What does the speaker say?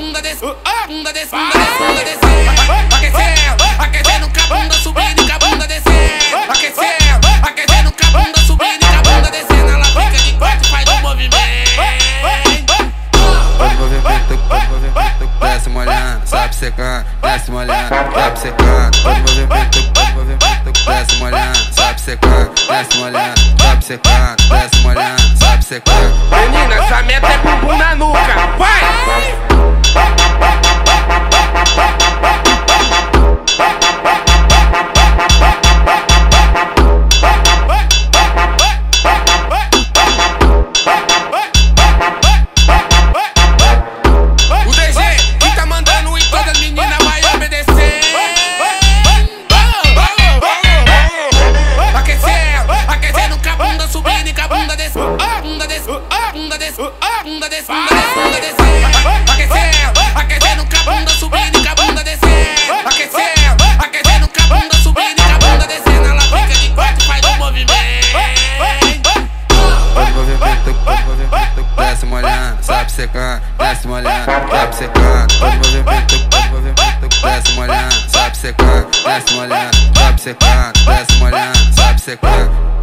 bunda desce, bunda desce, bunda desce, bunda desce. Aquecer, aquecer no cabunda subindo, cabunda descer. Aquecer, aquecer no cabunda subindo, cabunda descendo. Ela fica de quatro, faz um movimento. Faz movimento, faz movimento, desce molhando, sabe secando, desce molhando, sabe secando. Faz movimento, faz movimento, desce molhando, sabe secando, desce molhando, sabe secando, desce molhando, sabe secando. Menina, essa merda bunda descendo, bunda descendo, bunda. Aquecendo, aquecendo com a bunda subindo e descendo. Aquecendo, aquecendo com a bunda subindo e bunda descendo. Ela fica de quatro faz o movimento. Todo movimento, todo movimento, desce molhando, sobe secando, desce molhando, sobe secando. Todo movimento, todo movimento, desce molhando, sobe secando, desce molhando, sobe secando, desce molhando, sobe secando.